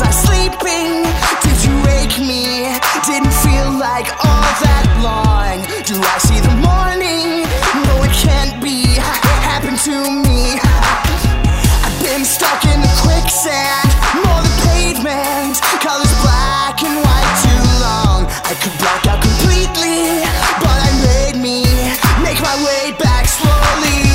was I sleeping? Did you wake me? Didn't feel like all that long. Do I see the morning? No, it can't be. It happened to me. I've been stuck in the quicksand, more than pavement. Colors black and white too long. I could black out completely, but I made me make my way back slowly.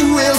you